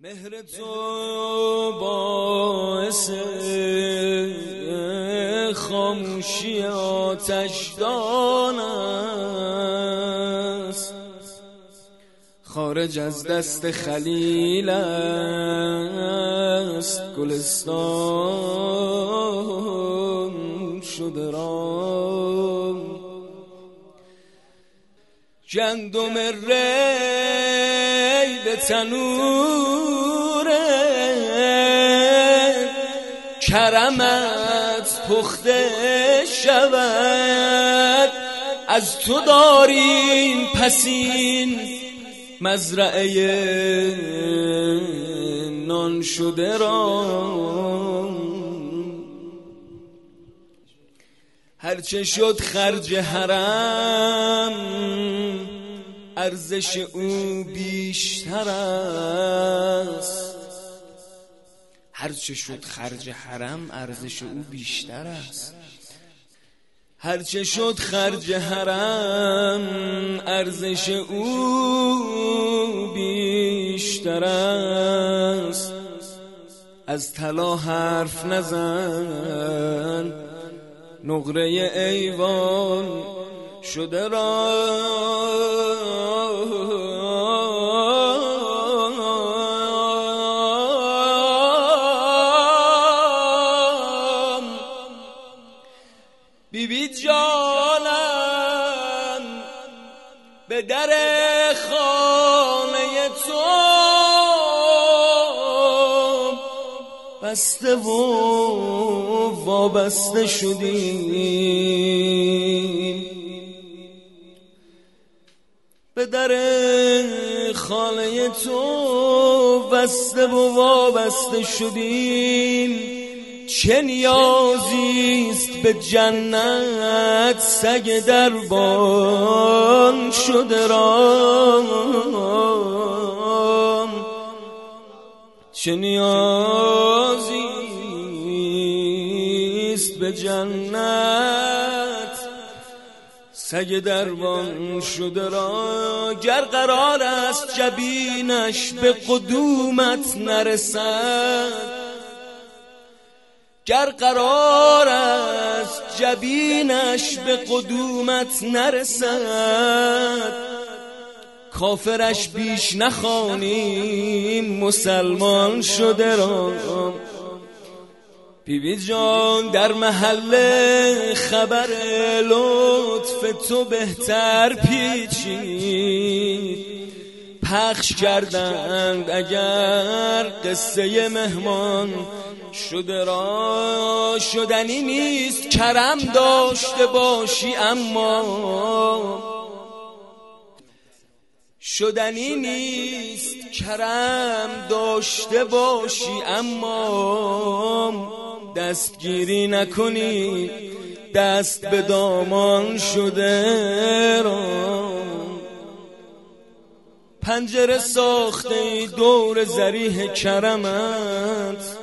مهر تو باعث خاموشی آتش دان است. خارج از دست خلیل است. گلستان شده را. گندم ری تنور کرمت پخته شود. از تو داریم پسین مزرعه نان شده را. هرچه شد خرج حرم ارزش او بیشتر است. هرچه شد خرج حرم ارزش او بیشتر است. هرچه شد خرج حرم ارزش او بیشتر است. از طلا حرف نزن نقره ایوان شده را. بیبی جانم به در خانه تو. بسته و وابسته شدیم در خانه تو بسته و وابسته شدیم. چه نیازیست به جنت؟ سگ دربان شده را. چه نیازیست به جنت؟ سگ دربان شده را گر قرار است جبینش به قدومت نرسد. گر قرار است جبینش به قدومت نرسد. کافرش بیش نخوانیم مسلمان شده را بیبی جان در محل خبر لطف تو بهتر پیچید. پخش کردند اگر قصه مهمان شده را شدنی نیست کرم داشته باشی اما شدنی نیست کرم داشته باشی اما دستگیری نکنی دست به دامان شده را پنجره ساخته دور زریح کرمت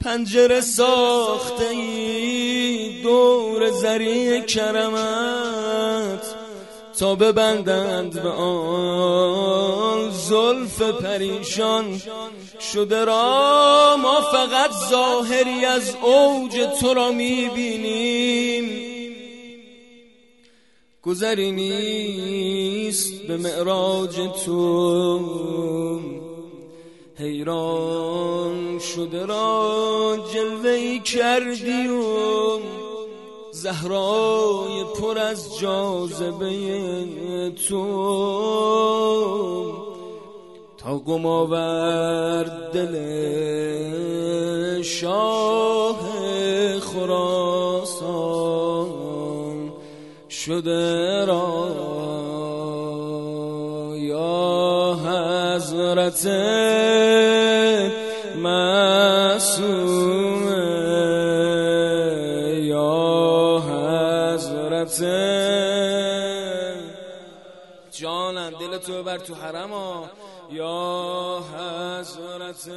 پنجره ساخته ای دور زری کرمت. تا ببندند به آن زلف پریشان شده را ما فقط ظاهری از اوج تو را می‌بینیم. گذری نیست به معراج تو. حیران شده را جلوه کردی و زهرای پر از جاذبه تو. تا گم آورد دل شاه خراسان شده را یا حضرت معصوم یا حضرت جانم دل تو بر تو حرم یا حضرت